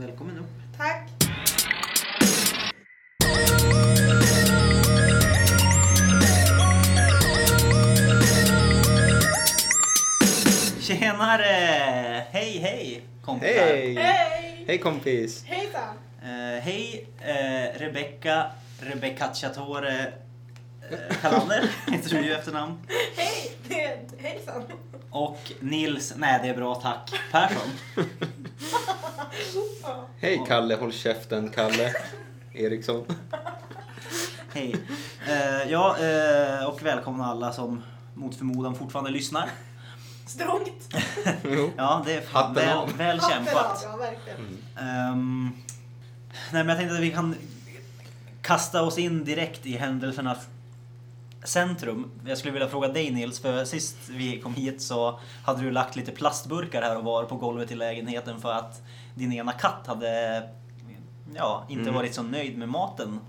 Välkommen upp. Tack. Tjenare! Hej hej kompisar! Hej! Hej! Hej kompis! Hejsan! Eh, hej eh, Rebecca Rebecca Chatore eh, Kalander heter du ju efternamn. Hej! Hejsan. Och Nils, nej det är bra tack, Persson. Hej Kalle, håll käften Kalle Eriksson. Hej. Eh, ja, eh, och välkomna alla som mot förmodan fortfarande lyssnar. Strångt. Ja, det är fan Hatten väl, av. väl kämpat. av, Ja, verkligen. Ehm, nej, men jag tänkte att vi kan kasta oss in direkt i händelsernas centrum. Jag skulle vilja fråga dig Nils, för sist vi kom hit så hade du lagt lite plastburkar här och var på golvet i lägenheten för att din ena katt hade ja, inte Mm. varit så nöjd med maten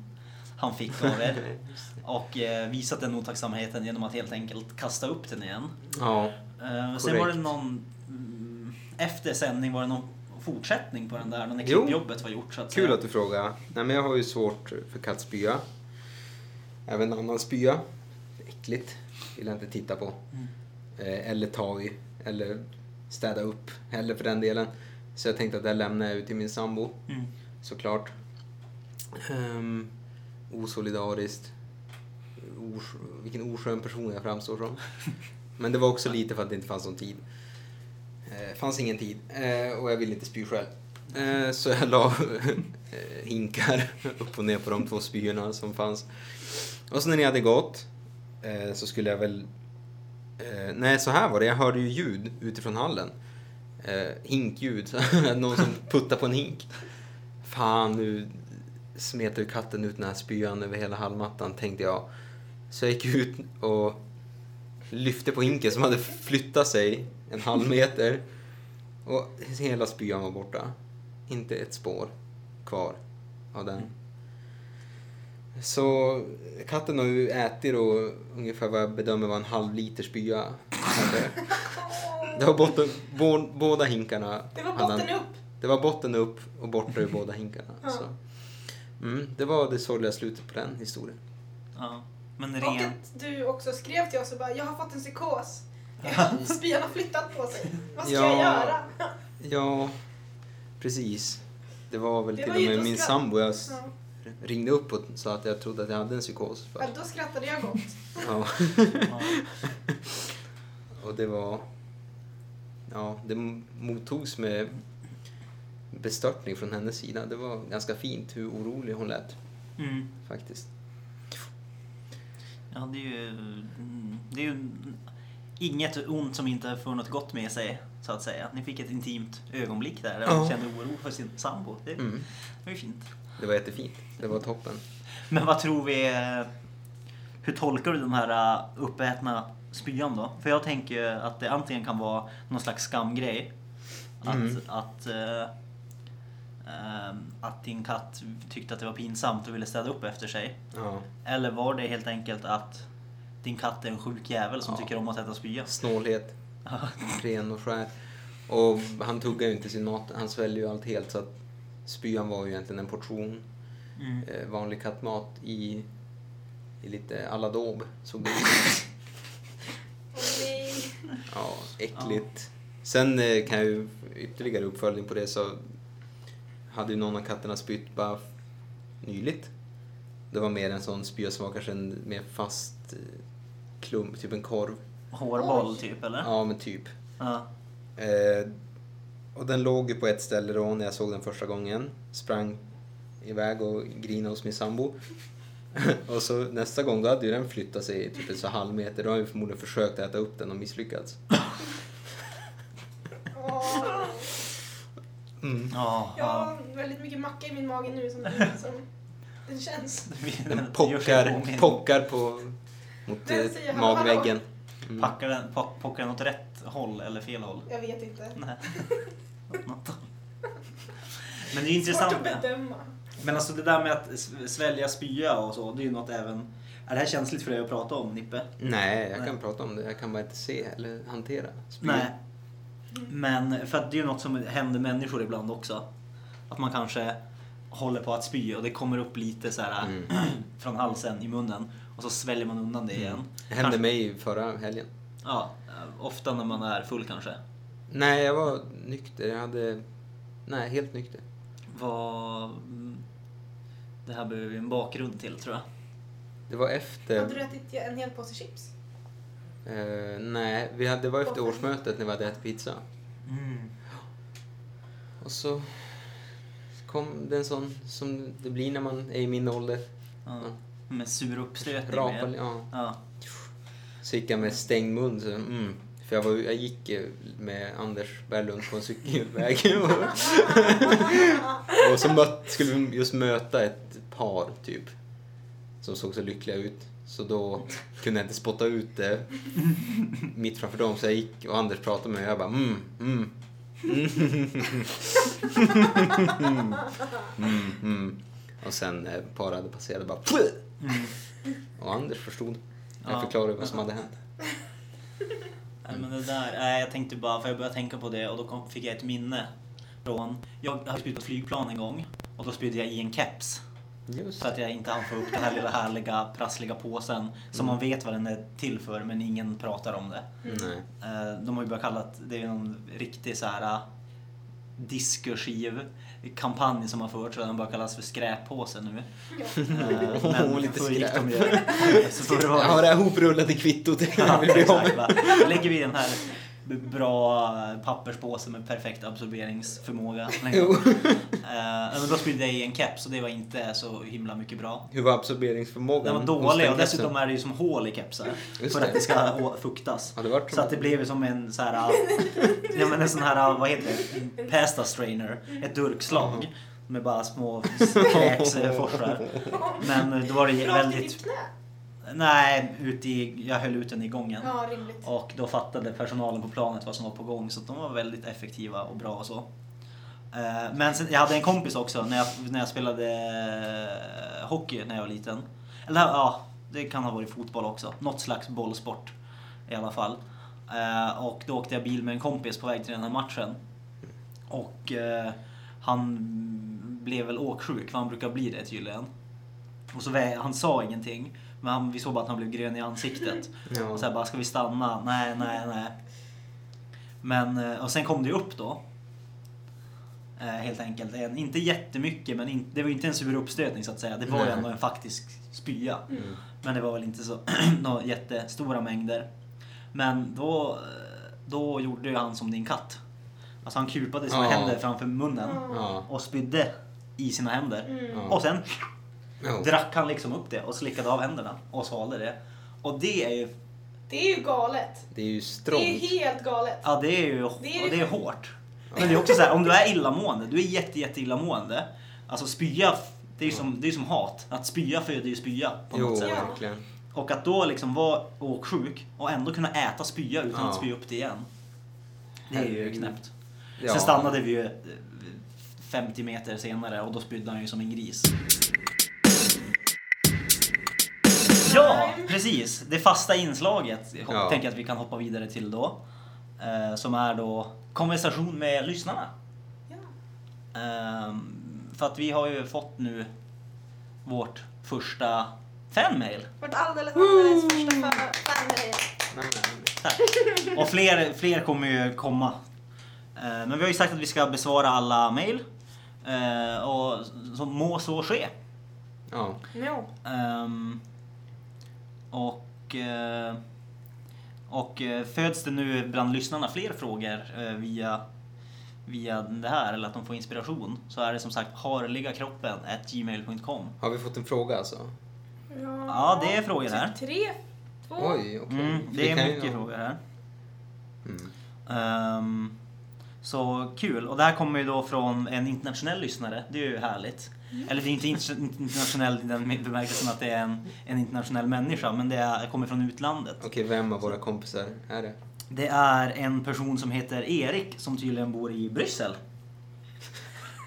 han fick av er. Och eh, visat den otacksamheten genom att helt enkelt kasta upp den igen. Ja, Eh, sen var det någon... mm, Efter sändning var det någon fortsättning på den där, när Jo. klippjobbet var gjort så att kul säga. att du frågar. Nej men jag har ju svårt för kattspya. Även annan spya. Äckligt. Vill jag inte titta på. Mm. Eh, Eller ta i. Eller städa upp. Eller för den delen. Så jag tänkte att det lämnar jag ut till min sambo. Mm. Såklart. Um, osolidariskt. Os vilken oskön person jag framstår som. Men det var också lite för att det inte fanns någon tid. Eh, fanns ingen tid eh, och jag ville inte spy själv. Eh, så jag la eh, hinkar upp och ner på de två spyorna som fanns. Och så när ni hade gått eh, så skulle jag väl... Eh, nej, så här var det. Jag hörde ju ljud utifrån hallen. Eh, hinkljud. Någon som puttar på en hink. Fan, nu smetar ju katten ut den här spyan över hela hallmattan, tänkte jag. Så jag gick ut och lyfte på hinken som hade flyttat sig en halv meter. Och hela spyan var borta. Inte ett spår kvar av den. Så katten har ju ätit då ungefär vad jag bedömer var en halv liter spya. Det var botten, bå, båda hinkarna. Det var botten upp. det var botten upp och borta ur båda hinkarna. Ja. Så. Mm, det var det sorgliga slutet på den historien. Ja. Men Och ren... att du också skrev till oss och bara, jag har fått en psykos. Spyan har flyttat på sig. Vad ska Ja. jag göra? Ja, precis. Det var väl Det till var och med min sambo jag Ja. Ringde upp och sa att jag trodde att jag hade en psykos. Ja, då skrattade jag gott. Ja. Ja. Och det var... Ja, det mottogs med bestörtning från hennes sida. Det var ganska fint hur orolig hon lät Mm. faktiskt. Ja, det är ju... mm, Det är ju inget ont som inte får något gott med sig, så att säga. Ni fick ett intimt ögonblick där, där Ja. man kände oro för sin sambo. Det, Mm. det var ju fint. Det var jättefint. Det var toppen. Men vad tror vi... Hur tolkar du den här eh, uppätna spyan då? För jag tänker att det antingen kan vara någon slags skamgrej. Att, Mm. att, eh, ehm, att din katt tyckte att det var pinsamt och ville städa upp efter sig. Ja. Eller var det helt enkelt att din katt är en sjuk jävel som Ja. tycker om att äta spya? Snålhet. ren och skär. Och han tuggar ju inte sin mat, han sväljer ju allt helt så att spyan var ju egentligen en portion Mm. eh, vanlig kattmat i, i lite aladåb. Såg det. Ja, äckligt. Sen eh, kan jag ju ytterligare uppföljning på det så hade ju någon av katterna spytt bara nyligt. Det var mer en sån spya som var kanske en mer fast eh, klump, typ en korv. Hårboll Oj. typ eller? Ja, men typ. Ja. Eh, och den låg ju på ett ställe då när jag såg den första gången. Sprang iväg och grinade hos min sambo. och så nästa gång då hade ju den flyttat sig typ en så halv meter. Då har jag förmodligen försökt äta upp den och misslyckats. Mm. Ja, Jag ja. har väldigt mycket macka i min mage nu som, som den känns. Den pockar, pockar på, mot Den eh, hallå, magväggen. Mm. Packar den, pock- pockar den åt rätt håll eller fel håll? Jag vet inte. Nej. Något. Men det är ju Svårt intressant. att bedöma. Men alltså det där med att svälja spya och så, det är ju något även... Är det här känsligt för dig att prata om, Nippe? Nej, jag Nej. kan prata om det. Jag kan bara inte se eller hantera spya. Nej. Men för att det är ju något som händer människor ibland också. Att man kanske håller på att spy och det kommer upp lite så här Mm. från halsen i munnen och så sväljer man undan det igen. Det hände Kanske- mig förra helgen. Ja, ofta när man är full kanske. Nej, jag var nykter. Jag hade... Nej, helt nykter. Vad... mm, Det här behöver vi en bakgrund till tror jag. Det var efter... Hade du ätit en hel påse chips? Eh, nej, vi hade, det var efter årsmötet när vi hade ätit pizza. Och så kom det en sån som det blir när man är i min ålder. Ja. Med sur uppstötning. Rapar, med- ja. Ja. Så gick jag med stängd mun. Så, mm. För jag, var, jag gick eh, med Anders Berglund på en cykelväg. och så mött, skulle vi just möta ett par, typ. Som såg så lyckliga ut. Så då kunde jag inte spotta ut det mitt framför dem. Så jag gick och Anders pratade med mig och jag bara mm, mm. Mm, mm. Och sen när paret hade passerat bara! Mm. Och Anders förstod. Jag Ja. förklarade vad som hade hänt. Nej, men det där, nej, jag tänkte bara, för jag började tänka på det och då kom, fick jag ett minne från, jag har spytt på ett flygplan en gång och då spydde jag i en keps. Just För att jag inte hann få upp den här lilla härliga prassliga påsen som man vet vad den är till för men ingen pratar om det. Eh, De har ju börjat kalla det, det är någon riktig så här diskursiv kampanj som har förts och den börjar kallas för skräppåse nu. Eh, Åh, lite förr gick de ju- så förr var Jag har det här hoprullade kvittot jag Ja, vill bli av exakt, med. va. Då lägger vi den här bra papperspåse med perfekt absorberingsförmåga. Jo. Eh, men då spydde jag i en keps och det var inte så himla mycket bra. Hur var absorberingsförmågan? Den var dålig och dessutom kepsen? är det ju som hål i kepsar. Just för det. att det ska fuktas. Ja, det Så att det blev som en så här, ja men en sån här, vad heter det, pasta strainer, ett durkslag. Med bara små kräksforsar. Men då var det Rakt i väldigt, ditt knä? Nej, ut i, jag höll ut den i gången. Ja, rimligt. Och då fattade personalen på planet vad som var på gång så de var väldigt effektiva och bra och så. Eh, Men sen, jag hade en kompis också när jag, när jag spelade eh, hockey när jag var liten. Eller ja, det kan ha varit fotboll också. Något slags bollsport i alla fall. Eh, Och då åkte jag bil med en kompis på väg till den här matchen. Och han blev väl åksjuk, för han brukar bli det tydligen. Och så han sa ingenting, men han, vi såg bara att han blev grön i ansiktet. Ja. Och så här bara, ska vi stanna? Nej, nej, nej. Men, eh, och sen kom det upp då. Eh, helt enkelt. En, inte jättemycket, men in, det var inte en sur uppstötning så att säga. Det var ju Nej. ändå en faktisk spya. Mm. Men det var väl inte så några jättestora mängder. Men då, eh, då gjorde ju han som din katt. Alltså han kupade sina Ja. händer framför munnen Ja. och spydde i sina händer. Mm. Ja. Och sen Ja. drack han liksom upp det och slickade av händerna och svalde det. Och det är ju, Det är ju galet. Det är ju Det är strångt. helt galet. ja det är ju, Det är- och det är hårt. Men det är också så här, om du är illamående, du är jätte, jätte illamående. Alltså spya, det är ju som, det är ju som hat. Att spya föder ju spya på något Jo, sätt. Verkligen. Och att då liksom vara åksjuk och ändå kunna äta spya utan Ja. att spy upp det igen. Det är ju knäppt. Ja. Sen stannade vi ju eh, 50 meter senare och då spydde han ju som en gris. Ja, precis. Det fasta inslaget Ja. tänker jag att vi kan hoppa vidare till då. Eh, som är då konversation med lyssnarna. Ja. Ehm, för att vi har ju fått nu vårt första fanmail. Vårt alldeles, alldeles första fan- fanmail. Nej, nej. Tack. Och fler, fler kommer ju komma. Eh, Men vi har ju sagt att vi ska besvara alla mail. Eh, Och så må så ske. Ja. No. Ehm, Och, eh, och eh, föds det nu bland lyssnarna fler frågor eh, via, via det här eller att de får inspiration så är det som sagt harligakroppen gmail.com. Har vi fått en fråga alltså? Ja, det är frågor här. Typ tre, två. Oj, okej. Mm, det är mycket frågor här. Mm. Ehm, så kul. Och det här kommer ju då från en internationell lyssnare. Det är ju härligt. Eller det är inte inter- internationell i den bemärkelsen att det är en, en internationell människa, men det är, kommer från utlandet. Okej, vem av våra kompisar är det? Det är en person som heter Erik som tydligen bor i Bryssel.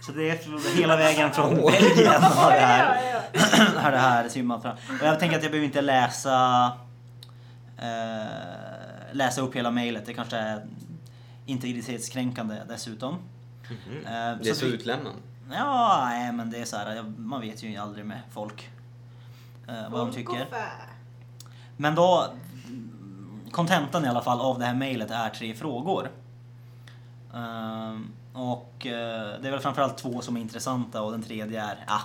Så det är hela vägen från. Belgien har det här, har det här simmat fram. Och jag tänker att jag behöver inte läsa eh, läsa upp hela mejlet. Det kanske är integritetskränkande dessutom. Mhm. Eh, Det är så vi- utlämnande. Ja, nej men det är så här, man vet ju aldrig med folk. Eh, vad de tycker. Men då, kontentan i alla fall av det här mejlet är tre frågor. Ehm, och eh, det är väl framförallt två som är intressanta och den tredje är, ja,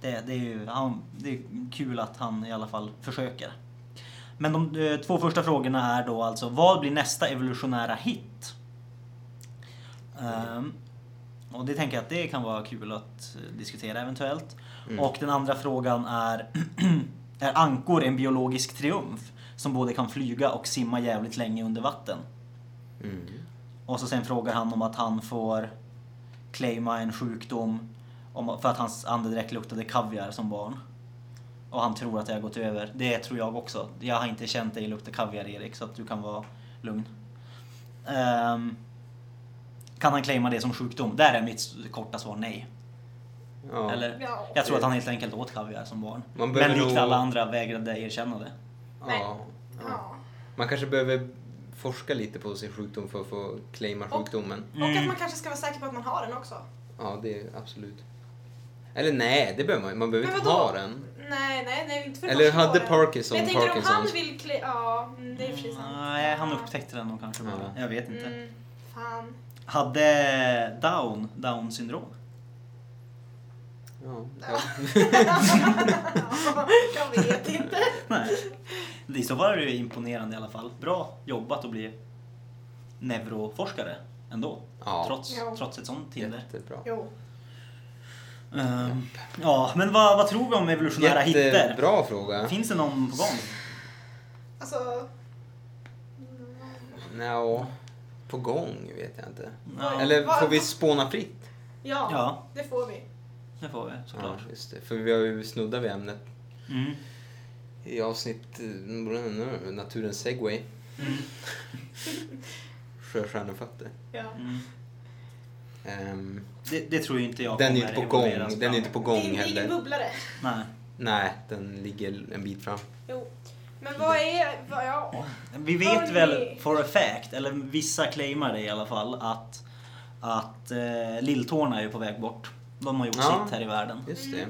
det, det är ju han, det är kul att han i alla fall försöker. Men de eh, två första frågorna är då alltså, vad blir nästa evolutionära hit? Ehm, och det tänker jag att det kan vara kul att eh, diskutera eventuellt. Mm. Och den andra frågan är, är ankor en biologisk triumf som både kan flyga och simma jävligt länge under vatten? Mm. Och så sen frågar han om att han får claima en sjukdom om, för att hans andedräkt luktade kaviar som barn. Och han tror att det har gått över. Det tror jag också. Jag har inte känt dig lukta kaviar Erik, så att du kan vara lugn. Ehm, kan han claima det som sjukdom? Där är mitt korta svar nej. Ja. Eller? Ja. Jag tror att han helt enkelt åt kaviar som barn. Man Men likt nog- alla andra vägrade erkänna det. Ja. Ja. Ja. Man kanske behöver forska lite på sin sjukdom för att få claima Och- sjukdomen. Och att Mm. man kanske ska vara säker på att man har den också. Ja, det är absolut. Eller nej, det behöver man Man behöver inte ha den. Nej, nej, nej, inte för Eller hade. Parkinson Men jag tänker om han vill klä... Ja, mm, det är precis sant. Nej, han upptäckte den nog kanske bara. Ja. Jag vet inte. Mm, fan. Hade Down, Down syndrom? Ja. Ja. jag vet inte. Nej. I så fall är det ju imponerande i alla fall. Bra jobbat att bli neuroforskare ändå. Ja. Trots, Ja. trots ett sånt hinder. Jättebra. Jo. Ehm, ja, men vad, vad tror vi om evolutionära hitter? Jättebra fråga. Finns det någon på gång? Alltså... Nå, på gång vet jag inte. Ja, Eller får vi spåna fritt? Ja, Ja. det får vi. det får vi såklart. Ja, just det. För vi har ju snuddat vid ämnet Mm. i avsnitt eh, Naturens segway. Mm. Sjöstjärnefötter. Ja. Mm. Ehm, Det, det tror ju inte jag den är kommer inte på gång. evolveras Den är fram. inte på gång Det är ingen heller. bubblare. Nej. Nej, den ligger en bit fram. Jo. Men vad är... Vad, ja. Vi vet väl for a fact, eller vissa claimar det i alla fall, att, att eh, lilltårna är på väg bort. De har gjort Ja. sitt här i världen. Just det.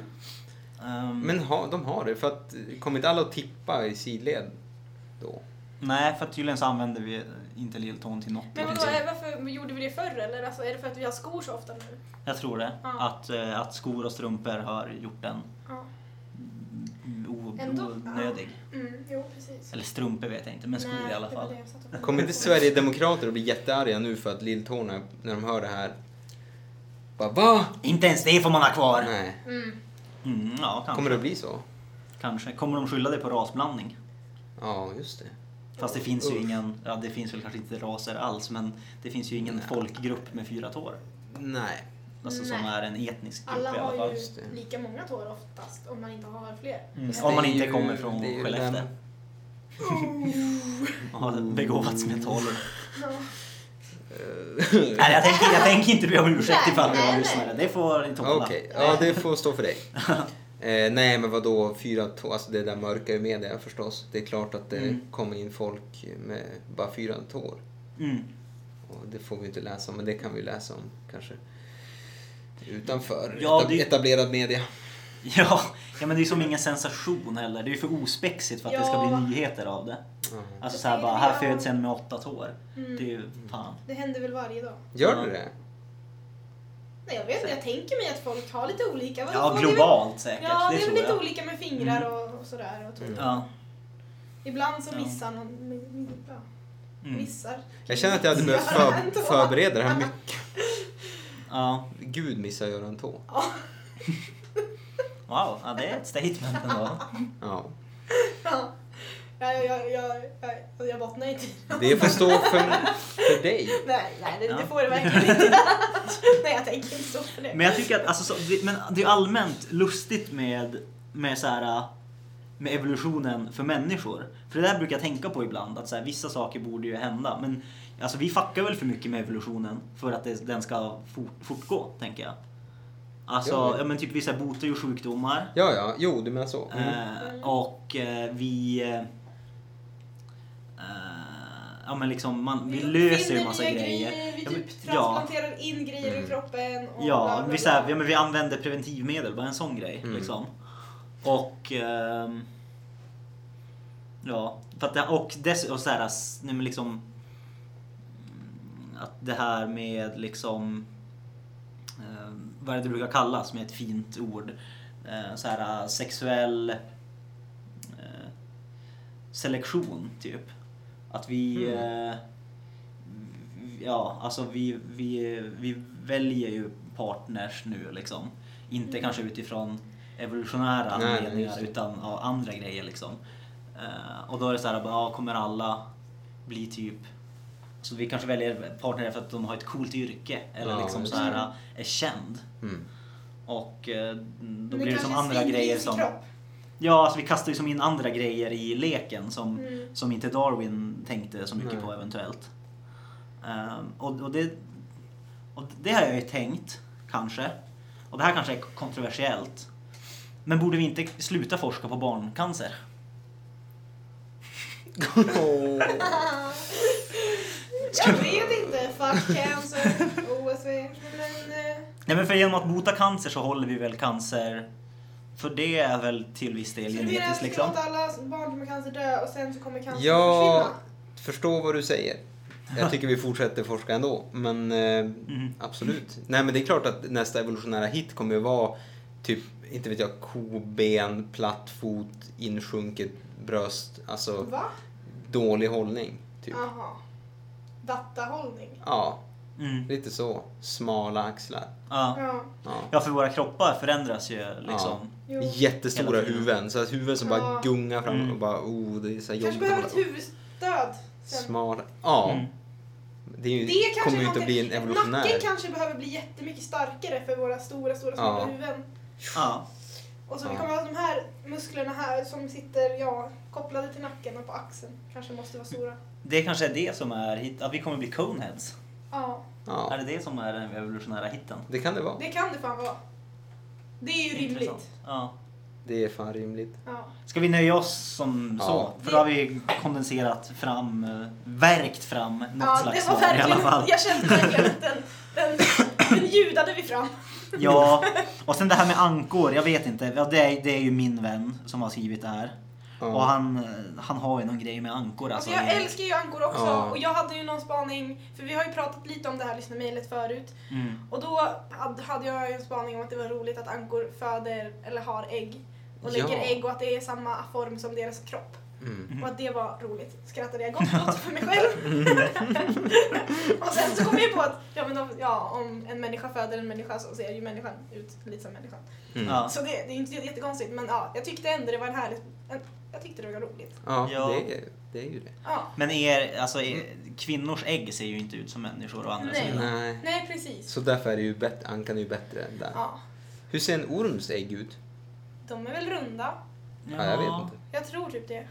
Ehm, Men ha, de har det för att kommer inte alla att tippa i sidled då? Nej, för tydligen så använder vi inte lilltån till något. Men är- varför gjorde vi det förr eller? Alltså, är det för att vi har skor så ofta nu? Jag tror det. Ja. Att, eh, att skor och strumpor har gjort den Ja. Onödig. Mm, jo, precis. Eller strumpor vet jag inte, men skor Nej, i alla fall. Kommer inte Sverigedemokrater att bli jättearga nu för att lilltårna, när de hör det här, bara va? Inte ens det får man ha kvar! Nej. Mm. Mm, ja, kanske. Kommer det att bli så? kanske. Kommer de skylla det på rasblandning? Ja, just det. Fast det finns ju Usch. ingen, ja det finns väl kanske inte raser alls, men det finns ju ingen Nej. folkgrupp med fyra tår. Nej. Alltså som Nej. är en etnisk grupp Alla i alla har fall. ju Just det. lika många tår oftast om man inte har fler. Mm. Om det man är inte ju- kommer från det är ju Skellefteå. den- Och har begåvats med tolv. Nej, jag tänker, jag tänker inte be om ursäkt ifall vi har lyssnare. Det får ni tåla. Okej, ja det får stå för dig. Eh, nej men vadå, fyra tår, alltså det där mörka i media förstås. Det är klart att det Mm. kommer in folk med bara fyra tår. Mm. Och det får vi inte läsa om, men det kan vi läsa om kanske. Utanför Ja, det- etablerad media. Ja, ja, men det är ju som ingen sensation heller. Det är ju för ospexigt för att det ska Ja. bli nyheter av det. Ja. Alltså Det så här säger bara, här jag. föds en med åtta tår. Mm. Det är ju fan. Det händer väl varje dag? Gör Ja. det det? Nej, jag vet inte. Jag tänker mig att folk har lite olika. Ja, folk är väl- globalt säkert. Ja, det det är väl lite jag. olika med fingrar och, och sådär. Och. Mm. Ja. Ibland så Ja. missar någon. mi- mi- Ja, Mm. missar. Jag känner att jag hade behövt för, förbereda det här mycket. ja. Gud missar göra en tå. Ja. Wow, ja, det är ett statement ändå. Ja. Ja. Ja, jag, jag, jag, jag, jag bottnar inte i det. Det får stå för, för dig. Nej, nej det, det får det verkligen inte. nej, jag tänker inte stå för det. Men jag tycker att alltså, så, det, men det är allmänt lustigt med, med, så här, med evolutionen för människor. För det där brukar jag tänka på ibland, att så här, vissa saker borde ju hända. Men alltså, vi fuckar väl för mycket med evolutionen för att det, den ska fort, fortgå, tänker jag. Alltså, Ja. ja, men typ vissa botar ju sjukdomar. Ja, ja, jo du menar så. Mm. Eh, och eh, vi... Eh, ja men liksom, man, vi Vi löser ju massa nya grejer. Vi Ja, men- typ ja. transplanterar in grejer i Mm. kroppen. Och Ja, bla, bla, vi, så här, bla. ja, men vi använder preventivmedel, bara en sån grej. Mm. Liksom. Och... ehm, ja, för att det, och, dess, och så här, liksom... Att det här med liksom... eh, vad är det brukar kallas med ett fint ord? Eh, så här sexuell eh, selektion, typ. Att vi... Mm. Eh, ja, alltså vi, vi, vi väljer ju partners nu liksom. Inte Mm. kanske utifrån evolutionära anledningar utan av andra grejer liksom. Och då är det så här, ja, kommer alla bli typ så vi kanske väljer partner för att de har ett coolt yrke eller Ja, liksom så här är känd. Mm. Och eh, då blir det som andra grejer som... kropp. Ja, alltså vi kastar ju som in andra grejer i leken som, Mm. som inte Darwin tänkte så mycket Nej. på eventuellt. Ehm, och, och, det, och det har jag ju tänkt, kanske. Och det här kanske är kontroversiellt. Men borde vi inte sluta forska på barncancer? Jag vet inte. Fuck cancer. OSV. Men... eh, Nej men för genom att bota cancer så håller vi väl cancer... För det är väl till viss del Så du menar genetiskt att vi liksom. låter alla barn med cancer dö och sen så kommer cancer Jag försvinna? förstår vad du säger. Jag tycker vi fortsätter forska ändå, men eh, Mhm. absolut. Nej, men det är klart att nästa evolutionära hit kommer ju vara typ, inte vet jag, koben, platt fot, insjunket bröst, alltså Va? dålig hållning. Typ. Jaha. Dattahållning. Ja, Mm. lite så. Smala axlar. Ja. Ja. Ja. ja, för våra kroppar förändras ju liksom. Jo. Jättestora huvuden, så att huvuden som bara Ja. gungar fram Mm. och bara oh, det är så här Kanske jobbigt. behöver ett huvudstöd. sen. Smala. Ja. Mm. Det, är ju, Det kanske kommer ju inte att bli en evolutionär. Nacken kanske behöver bli jättemycket starkare för våra stora, stora, smala Ja. huvuden. Ja. Och så vi Ja. kommer ha de här musklerna här som sitter, ja, kopplade till nacken och på axeln. Kanske måste vara stora. Det kanske är det som är hit, att vi kommer bli coneheads. Ja, Är det det som är den evolutionära hitten? det kan det vara. det kan det fan vara. Det är ju rimligt. Ja. Det är fan rimligt. Ja. Ska vi nöja oss som Ja. så? För då har vi kondenserat fram, eh, värkt fram något Ja, slags det var svar i alla verkligen, fall. jag kände verkligen att den, den, den ljudade vi fram. Ja, och sen det här med ankor, jag vet inte. Ja, det, är, det är ju min vän som har skrivit det här. Ja. Och han, han har ju någon grej med ankor. Alltså Alltså, jag älskar ju ankor också Ja. och jag hade ju någon spaning, för vi har ju pratat lite om det här lyssnarmejlet förut. Mm. Och då hade- jag ju en spaning om att det var roligt att ankor föder eller har ägg. Och Ja. lägger ägg och att det är samma form som deras kropp. Mm. Och att det var roligt. Skrattade jag gott åt för mig själv. och sen så kom jag på att ja, men de, ja, om en människa föder en människa så ser ju människan ut lite som människan. Mm. Ja. Så det, det är ju inte jättekonstigt men ja, jag tyckte ändå det var en härlig... En, jag tyckte det var roligt. Ja, Ja. Det, är, det är ju det. Ja. Men er, alltså, er, kvinnors ägg ser ju inte ut som människor å andra Nej. sidan. Nej. Nej precis. Så därför är det ju bättre, ankan är ju bättre än där. Ja. Hur ser en orms ägg ut? De är väl runda? Ja, jag vet inte. Jag tror typ det.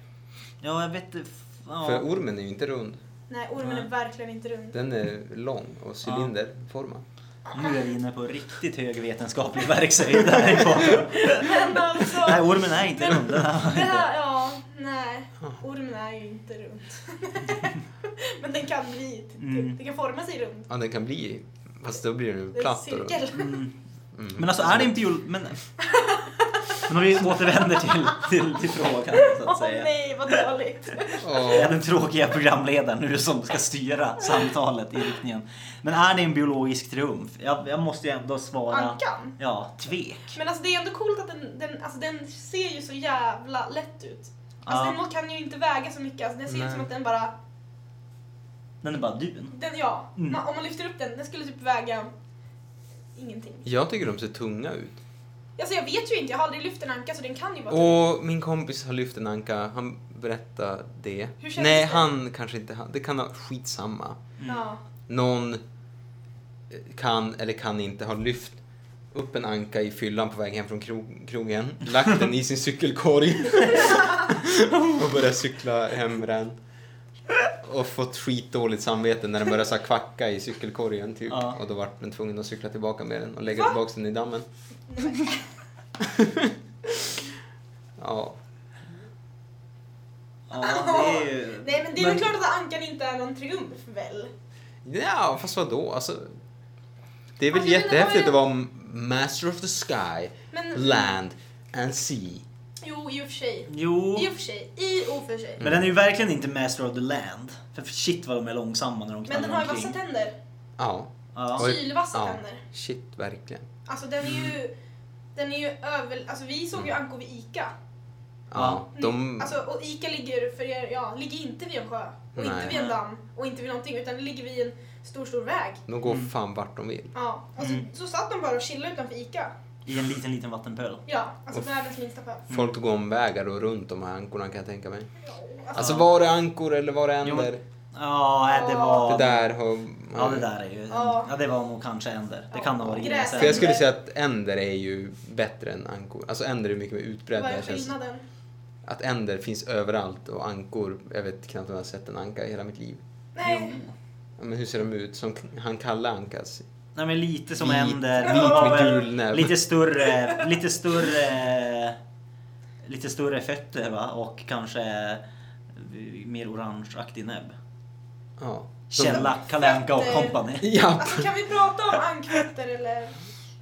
Ja, jag vet inte. Ja. För ormen är ju inte rund. Nej, ormen Nej. är verkligen inte rund. Den är lång och cylinderformad. Nu är vi inne på riktigt hög vetenskaplig i podden. Men alltså... Nej, ormen är inte rund. Det här, ja, nej. Ormen är ju inte rund. Men den kan bli, Mm. den kan forma sig rund. Ja, den kan bli... Fast då blir den ju Det är en platt cirkel. Mm. Mm. Men alltså är det en biol... Men... Men om vi återvänder till, till, till frågan så att Åh säga. nej, vad dåligt. Jag är den tråkiga programledaren nu som ska styra samtalet i riktningen. Men är det en biologisk triumf? Jag, jag måste ju ändå svara... Ankan. Ja, tvek. Men alltså det är ändå coolt att den, den, alltså den ser ju så jävla lätt ut. Alltså Ja. den kan ju inte väga så mycket, alltså den ser ut som att den bara, Den är bara dun. den, ja, Mm. man, om man lyfter upp den, den skulle typ väga ingenting. Jag tycker de ser tunga ut. Alltså jag vet ju inte, jag har aldrig lyft en anka så den kan ju vara tung. Och min kompis har lyft en anka, han berättade det. Hur kändes Nej, det? han kanske inte, han- det kan ha skitsamma. Mm. Ja. Någon eh, kan eller kan inte ha lyft upp en anka i fyllan på väg hem från krog, krogen, lagt den i sin cykelkorg och börjat cykla hem med den. Och fått skitdåligt samvete när den började så kvacka i cykelkorgen typ. Ja. Och då vart den tvungen att cykla tillbaka med den och lägga tillbaka den i dammen. Ja. Ja, det är ju... Nej men det är Men- väl klart att ankan inte är någon triumf väl? Ja, fast vadå? Alltså, det är väl Alltså, jättehäftigt att vara master of the sky, Men land and sea. jo, i och för sig. Jo. I och för sig. I och för sig. Men den är ju verkligen inte master of the land. För shit vad de är långsamma när de Men knallar den har ju vassa tänder. Ja. Ja. Sylvassa ja. tänder. Shit, verkligen. Alltså den är ju... Den är ju över... Alltså vi såg ju ankor vid Ica. Ja, de... Alltså, och Ica ligger, för er, ja, ligger inte vid en sjö. Och inte Nej. vid en damm. Och inte vid någonting. Utan det ligger vid en stor, stor väg. De går Mm. fan vart de vill. Ja. Och så, Mm. så satt de bara och chillade utanför Ica. I en liten, liten vattenpöl. Ja, alltså Och- världens minsta pöl. Folk går omvägar och runt de här ankorna kan jag tänka mig. Ja, Alltså var det ankor eller var det änder? Ja, det var... Det där har... Ja, det där är ju... Ja. Ja, det var nog kanske änder. Det kan ha varit Gräs. För jag skulle säga att änder är ju bättre än ankor. Alltså änder är mycket mer utbredda. Vad är känns- skillnaden? Att änder finns överallt och ankor, jag vet knappt om jag har sett en anka i hela mitt liv. Nej. Ja, men hur ser de ut? Som han Kalle Ankas? Nej men lite som Vit- änder. vit med gul näbb. Lite större, lite större, lite större fötter va? Och kanske mer orangeaktig näbb. Ja. Källa, Kalle Anka och company. Ja. Alltså kan vi prata om ankfötter eller?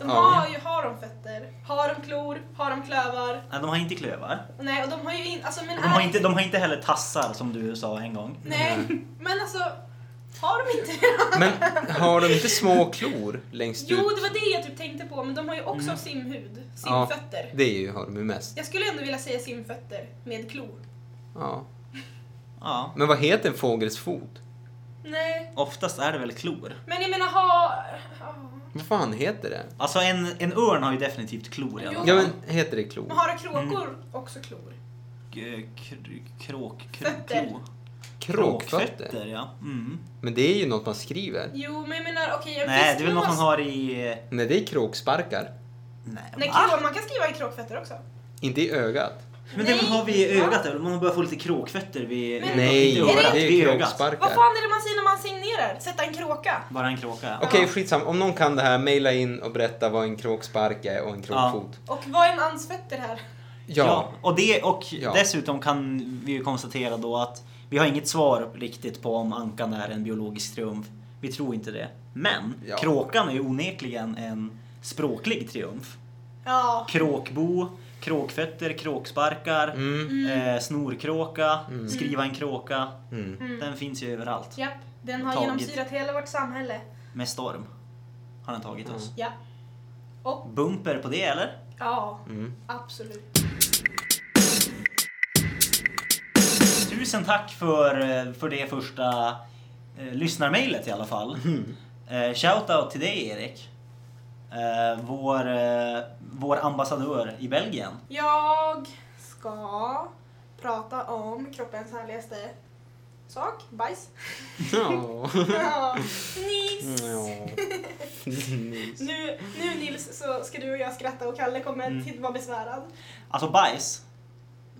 De Ja. har ju, har de fötter? Har de klor? Har de klövar? Nej, de har inte klövar. Nej, och de har ju in, alltså men De har, är- inte, de har inte heller tassar som du sa en gång. Nej, men alltså har de inte det? Men har de inte små klor längst Jo, ut? det var det jag typ tänkte på, men de har ju också Mm. simhud, Ja. simfötter. Det är ju, har de ju mest. Jag skulle ändå vilja säga simfötter med klor. Ja. Ja, Men vad heter en fågels fot? Nej, oftast är det väl klor. men jag menar ha... ja. Vad fan heter det? Alltså en, en örn har ju definitivt klor i alla Jo. fall. Ja men heter det klor? Men har kråkor Mm. också klor? K- kr- Kråk... kr- Fötter. klo. Kråkfötter? Kråkfötter, ja. Mm. Men det är ju något man skriver. Jo, men jag menar okej, jag Nej, det är väl något man har i... Nej, det är kråksparkar. Nej, Nej, va? man kan skriva i kråkfötter också. Inte i ögat. Men det Nej. har vi i Ja. ögat, eller? man börjar få lite kråkfötter vid... Men- Nej, inte det örat, är ju vid ögat. kråksparkar. Vad fan är det man säger när man signerar? Sätta en kråka? Bara en kråka. ja. Okej, Ja. skitsam. Om någon kan det här, mejla in och berätta vad en kråkspark är och en kråkfot. Och vad är en ansfötter här? Ja. Och, det, och Ja. dessutom kan vi ju konstatera då att vi har inget svar riktigt på om ankan är en biologisk triumf. Vi tror inte det. Men Ja. kråkan är ju onekligen en språklig triumf. Ja. Kråkbo, kråkfötter, kråksparkar, Mm. eh, snorkråka, Mm. skriva en kråka. Mm. Mm. Den finns ju överallt. Japp, den har Tagit. genomsyrat hela vårt samhälle. Med storm har den tagit oss. Ja. Och Bumper på det eller? ja, Mm. absolut. Tusen tack för, eh, för det första eh, lyssnarmailet i alla fall. Eh, Shoutout till dig Erik. Eh, vår, eh, vår ambassadör i Belgien. Jag ska prata om kroppens härligaste sak, bajs. Ja. Ja, Nils. Ja. Nu, nu Nils så ska du och jag skratta och Kalle kommer Mm. till vara besvärad. Alltså bajs.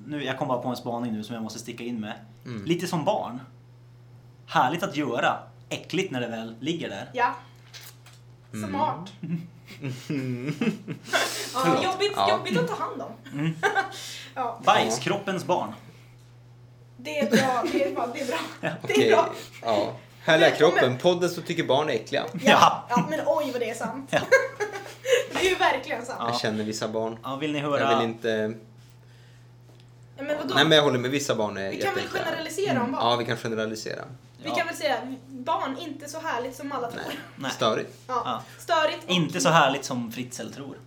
Nu, jag kom bara på en spaning nu som jag måste sticka in med. Mm. Lite som barn. Härligt att göra. Äckligt när det väl ligger där. Ja. Mm. Smart. Ja, jobbigt, Ja. jobbigt att ta hand om. Mm. Ja, Bajs, Ja. kroppens barn. det är bra. Det är bra. Det är bra. Det är bra. Ja. Härliga kroppen. Podden som tycker barn är äckliga. Ja, ja, men oj vad det är sant. Ja. Det är ju verkligen sant. Ja. Jag känner vissa barn. Ja, vill ni Jag höra? vill inte... Men? Nej men jag håller med, vissa barn är Vi kan väl generalisera om barn? Ja, vi kan generalisera. Vi kan väl säga barn inte så härligt som alla tror. Nej. Nej. Störigt. Ja. Ja. Störigt. och- Inte så härligt som Fritzl tror.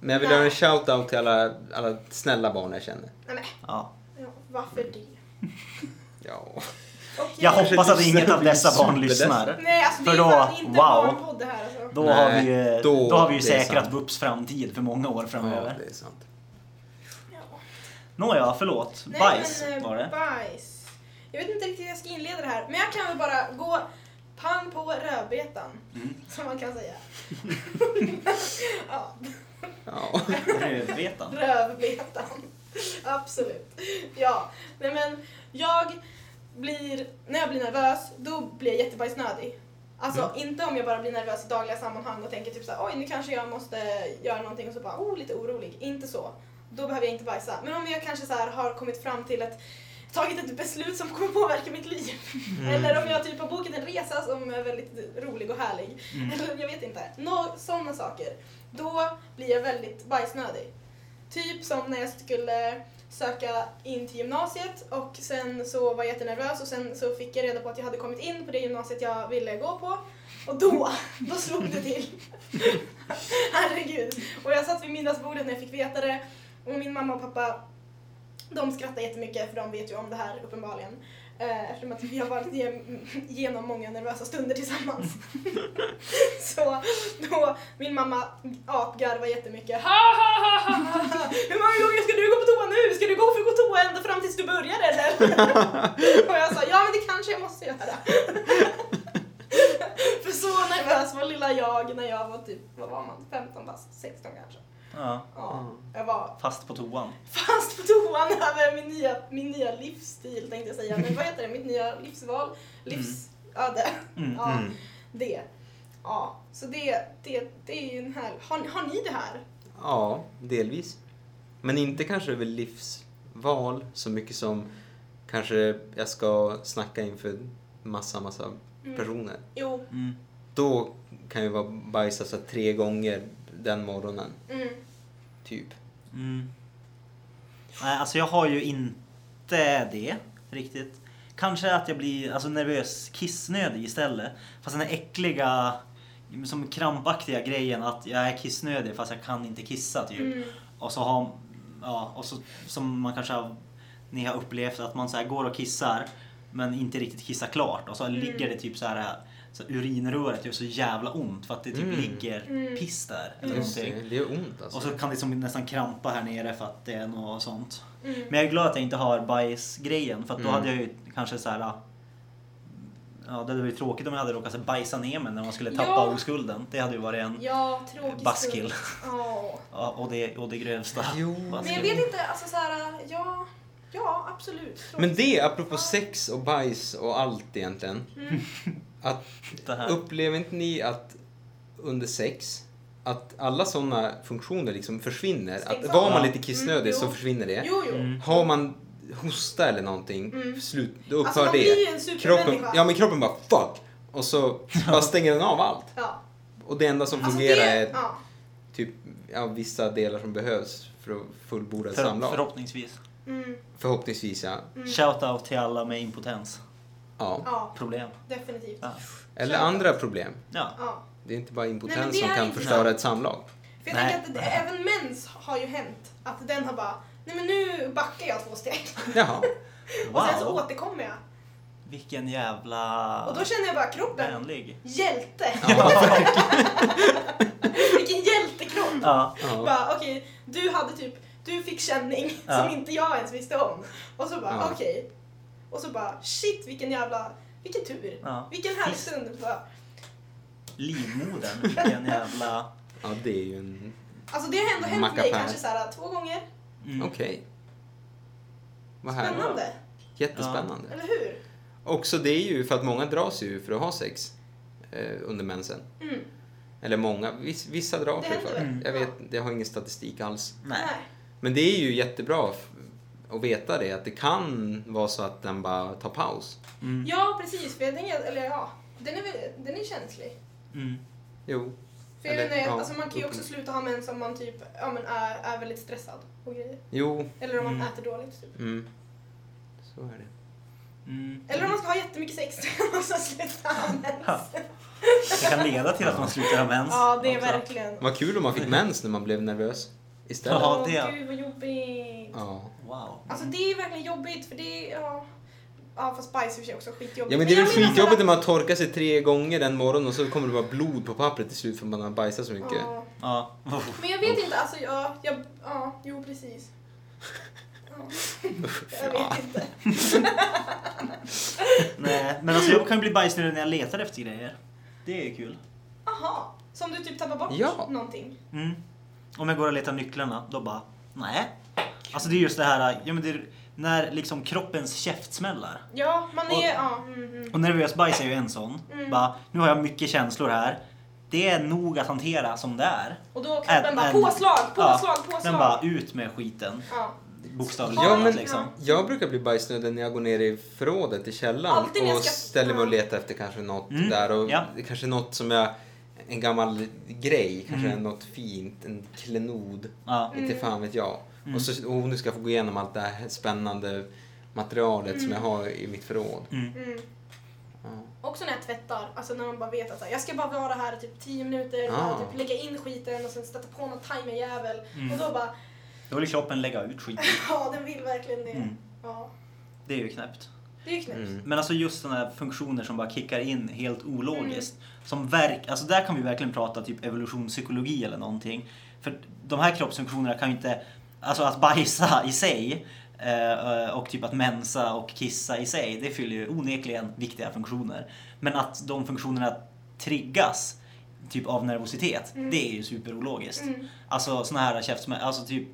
Men jag vill göra en shout-out till alla, alla snälla barn jag känner. Nej, men, Ja. ja, varför det? Ja. Jag Kanske hoppas att inget av dessa barn lyssnar. Nej, alltså För då, wow. här alltså. Då Nej, har vi ju, då- då har vi ju säkrat. BUPs framtid för många år ja, framöver. det är sant. Ja. Nåja, förlåt. Nej, Bajs men, eh, var det. Bajs. Jag vet inte riktigt hur jag ska inleda det här, men jag kan väl bara gå pang på rödbetan, Mm. som man kan säga. ja, Ja. Rödbetan. rövbetan. Absolut. Ja, nej men jag blir, när jag blir nervös, då blir jag jättebajsnödig. Alltså Mm. inte om jag bara blir nervös i dagliga sammanhang och tänker typ såhär, oj nu kanske jag måste göra någonting och så bara, oh lite orolig. Inte så. Då behöver jag inte bajsa. Men om jag kanske så här har kommit fram till ett tagit ett beslut som kommer påverka mitt liv. Eller om jag typ har bokat en resa som är väldigt rolig och härlig. Mm. Eller jag vet inte. Nå, sådana saker. Då blir jag väldigt bajsnödig. Typ som när jag skulle söka in till gymnasiet och sen så var jag jättenervös och sen så fick jag reda på att jag hade kommit in på det gymnasiet jag ville gå på. Och då, då slog det till. Herregud. Och jag satt vid middagsbordet när jag fick veta det och min mamma och pappa de skrattar jättemycket för de vet ju om det här uppenbarligen. Eh, Eftersom att vi har varit ge- igenom många nervösa stunder tillsammans. så då, min mamma apgarvar jättemycket. Ha, ha, ha, ha, ha, ha. Hur många gånger ska du gå på toa nu? Ska du gå för gå toa ända fram tills du börjar eller? och jag sa ja men det kanske jag måste göra. för så nervös var lilla jag när jag var typ, vad var man, 15 bast, 16 kanske. Ja, Ja, jag var fast på toan. fast på toan över min nya, min nya livsstil tänkte jag säga. Men vad heter det? Mitt nya livsval? Livsöde. Mm. Ja, Mm. det. Ja, så det, det, det är ju en här... Har, har ni det här? Ja, delvis. Men inte kanske över livsval så mycket som kanske jag ska snacka inför massa, massa Mm. personer. Jo. Mm. Då kan jag vara bajsa så tre gånger den morgonen, Mm. typ. Mm. Nej, alltså jag har ju inte det riktigt. Kanske att jag blir alltså, nervös kissnödig istället. Fast den här äckliga, som krampaktiga grejen att jag är kissnödig fast jag kan inte kissa typ. Mm. Och så har, ja, och så som man kanske har, ni har upplevt att man så här går och kissar men inte riktigt kissar klart och så Mm. ligger det typ så här så urinröret gör så jävla ont för att det typ Mm. ligger Mm. piss där. Eller Just någonting. det, det gör ont alltså. Och så kan det som nästan krampa här nere för att det är något sånt. Mm. Men jag är glad att jag inte har bajsgrejen för att då Mm. hade jag ju kanske så här. Ja, det hade varit tråkigt om jag hade råkat så bajsa ner mig när man skulle tappa Ja. oskulden. Det hade ju varit en Ja, tråkigt. baskill. Ja. Ja, och, det, och det grövsta. Jo. Men jag vet inte, alltså så här, ja, ja absolut. Men det, apropå sex och bajs och allt egentligen. Mm. Att, upplever inte ni att under sex, att alla sådana funktioner liksom försvinner? Att var man lite kissnödig Mm, så försvinner det. Jo, jo. Mm. Har man hosta eller någonting, Mm. slut, då upphör Alltså det. kroppen, ja men kroppen bara fuck! Och så bara stänger den av allt. Ja. Och det enda som Alltså fungerar det, är ja. typ ja, vissa delar som behövs för att fullborda ett För, samlag. förhoppningsvis. Mm, Förhoppningsvis ja. mm. Shoutout till alla med impotens. Ja. Ja, Problem. definitivt. Ja. Eller andra problem. Ja. Det är inte bara Nej, impotens det som kan förstöra ett samlag. För jag Nej. tänker att det, även mens har ju hänt att den har bara, nej men nu backar jag två steg. Jaha. Och sen så Wow. återkommer jag. Vilken jävla... Och då känner jag bara kroppen, Vänlig. hjälte. Ja, Vilken hjältekropp. Ja. ja. Bara okej, du hade typ, du fick känning Ja. som inte jag ens visste om. Och så bara Ja. okej. Och så bara shit vilken jävla, vilken tur. Ja. Vilken härlig stund. Bara, Livmodern. Vilken jävla... ja, det är ju en... Alltså det har ändå hänt mig Mackapär. kanske så här, två gånger. Mm. Okej. Vad härligt. Spännande, Jättespännande. eller hur? Också det är ju för att många dras ju för att ha sex eh, under mensen. Mm. Eller många, viss, vissa drar Det sig händer för väl. det. Jag Ja. vet, det har ingen statistik alls. Nej. Men det är ju jättebra f- att veta det, att det kan vara så att den bara tar paus. Mm. Ja precis, för jag tänker, eller ja, den är, den är känslig. Mm. Jo. För Eller, menar, ja, alltså man kan ju också sluta ha mens om man typ ja, men är, är väldigt stressad och grejer. Jo. Eller om man Mm. äter dåligt. Typ. Mm. Så är det. Mm. Eller om man ska ha jättemycket sex och så sluta ha mens. Det kan leda till att man slutar ha mens. Ja, det är också. verkligen. Vad kul om man fick mens när man blev nervös istället. Ja, Åh, det- Gud vad jobbigt. Ja. Wow. Alltså det är verkligen jobbigt för det är, ja. Ja fast bajs är i och för sig också skitjobbigt. Ja men det är väl skitjobbigt när man torkar sig tre gånger den morgonen och så kommer det vara blod på pappret till slut för att man har bajsat så mycket. Ja. Ja. Men jag vet inte, alltså ja, jag, ja, jo precis. Ja. Jag vet inte. Nej, men alltså jag kan bli bajsnödig när jag letar efter grejer. Det är kul. Aha, som du typ tappar bort Ja. någonting. Mm. Om jag går och letar nycklarna, då bara, nej. Alltså det är just det här, ja men det är när liksom kroppens käft smällar. Ja, man är, Och- ja. Mm, mm. Och nervös bajs är ju en sån. Mm. Bara, nu har jag mycket känslor här. Det är nog att hantera som det är. Och då kroppen En- bara en- påslag, Ja, påslag, påslag. Den bara ut med skiten. Ja. bokstavligt Ja, men- liksom. Jag brukar bli bajsnödig när jag går ner i förrådet i källaren Alltid och ska- ställer mig och letar efter kanske något Mm, där. Och ja. kanske något som jag... En gammal grej, kanske Mm. något fint, en klenod. Ja. Inte fan vet jag. Mm. Och så oh, nu ska jag få gå igenom allt det här spännande materialet som jag har i mitt förråd. Mm. Mm. Ja. Också när jag tvättar, alltså när man bara vet att så här, jag ska bara vara här i typ 10 minuter, Ah. bara typ lägga in skiten och sen sätta på någon timerjävel. Mm. Och då bara, Då vill kroppen lägga ut skit. ja den vill verkligen det. Mm. Ja, Det är ju knäppt. det är ju knäppt. Mm. Men alltså just sådana här funktioner som bara kickar in helt ologiskt. Mm. Som verk, alltså där kan vi verkligen prata typ evolutionspsykologi eller någonting. För de här kroppsfunktionerna kan ju inte, alltså att bajsa i sig eh, och typ att mensa och kissa i sig, det fyller ju onekligen viktiga funktioner. Men att de funktionerna triggas typ av nervositet, Mm. det är ju superologiskt. Mm. Alltså såna här käftsmäll, alltså typ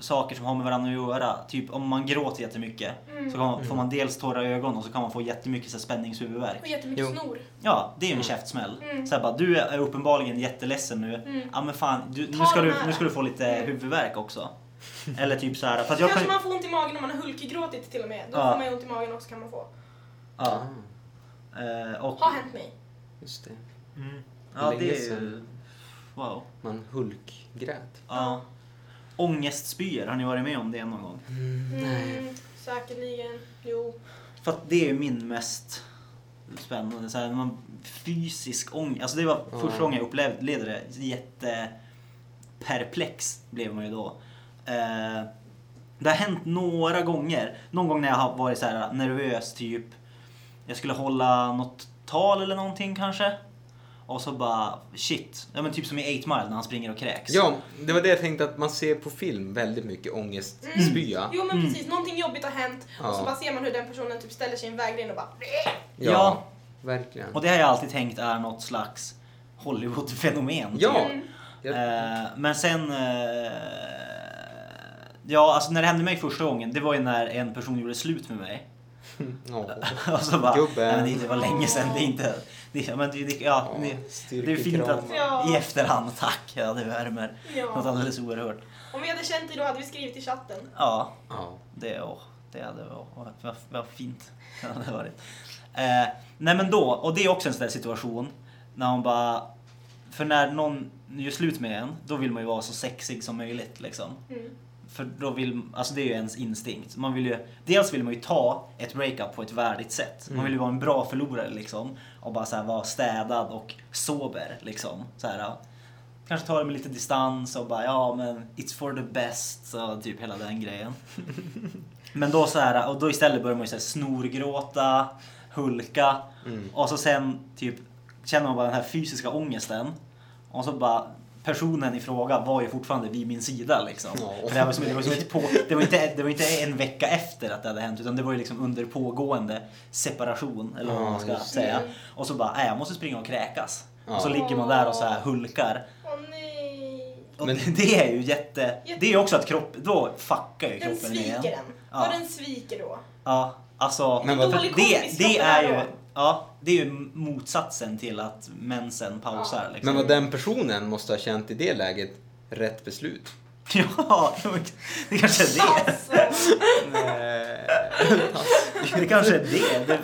saker som har med varandra att göra. Typ om man gråter jättemycket Mm. så kan man, får man dels torra ögon och så kan man få jättemycket så här, spänningshuvudvärk. Och jättemycket Jo. snor. Ja, det är ju en Mm. käftsmäll. Mm. Så här bara, du är uppenbarligen jätteledsen nu. Mm. Ja men fan, du, nu, ska du, nu ska du få lite Mm. huvudvärk också. Eller typ så här, för Kanske kan man får ont i magen om man har hulkgråtit till och med. Då Ja. får man ont i magen också kan man få. Ja, eh, och, Har hänt mig. just det. mm, ja det är ju... Wow. Man hulkgrät. Ja. Ångestspyor, har ni varit med om det någon gång? Nej. Mm, säkerligen. Jo. För att det är ju min mest spännande, så här, man, fysisk ångest. Alltså det var Ja. första gången jag upplevde det. Jätteperplex blev man ju då. Eh, det har hänt några gånger. Någon gång när jag har varit så här nervös, typ. Jag skulle hålla något tal eller någonting kanske. Och så bara shit. Ja men typ som i 8 Mile när han springer och kräks. Ja, det var det jag tänkte att man ser på film väldigt mycket ångestspya. Jo men Mm. precis, någonting jobbigt har hänt och så Ja. bara ser man hur den personen typ ställer sig i en vägren och bara Ja, Ja. verkligen. Och det har jag alltid tänkt är något slags Hollywood-fenomen. Ja. typ. Mm. Jag- Eh, men sen... Eh, ja, alltså när det hände mig första gången, det var ju när en person gjorde slut med mig. Ja. och så bara, Gubben. nej, men det var länge sedan, det är inte... Det, ja, men det, det, ja, det, det är fint att Ja. i efterhand, tack, ja det värmer. Något Ja. alldeles oerhört. Om vi hade känt dig då hade vi skrivit i chatten. Ja, Ja. det, åh, det hade varit vad, vad fint. Det hade varit. Eh, nej men då, och det är också en sån där situation när man bara... För när någon gör slut med en, då vill man ju vara så sexig som möjligt liksom. Mm. För då vill, alltså det är ju ens instinkt. Man vill ju, dels vill man ju ta ett breakup på ett värdigt sätt. Man Mm. vill ju vara en bra förlorare liksom. Och bara så här vara städad och sober liksom. Så här, ja. Kanske ta det med lite distans och bara ja men it's for the best. Så typ hela den grejen. Men då så här, och då istället börjar man ju så här snorgråta, hulka. Mm. Och så sen typ känner man bara den här fysiska ångesten. Och så bara personen i fråga var ju fortfarande vid min sida liksom. Ja. För det, var som, det, var som inte på, det, var inte, det var inte en vecka efter att det hade hänt utan det var ju liksom under pågående separation eller vad man ska säga. Och så bara, nej jag måste springa och kräkas. Och så ligger man där och så här hulkar. Och Men- det, är ju jätte... Det är ju också att kropp, då fuckar ju Den kroppen med sviker en. en. Ja. Ja. den sviker då. Ja, alltså. Men vad- det, det kroppen är ju... Ja, det är ju motsatsen till att mensen pausar. Liksom. Men vad den personen måste ha känt i det läget, rätt beslut. Ja, det kanske är det. Alltså. Det kanske är det. Det,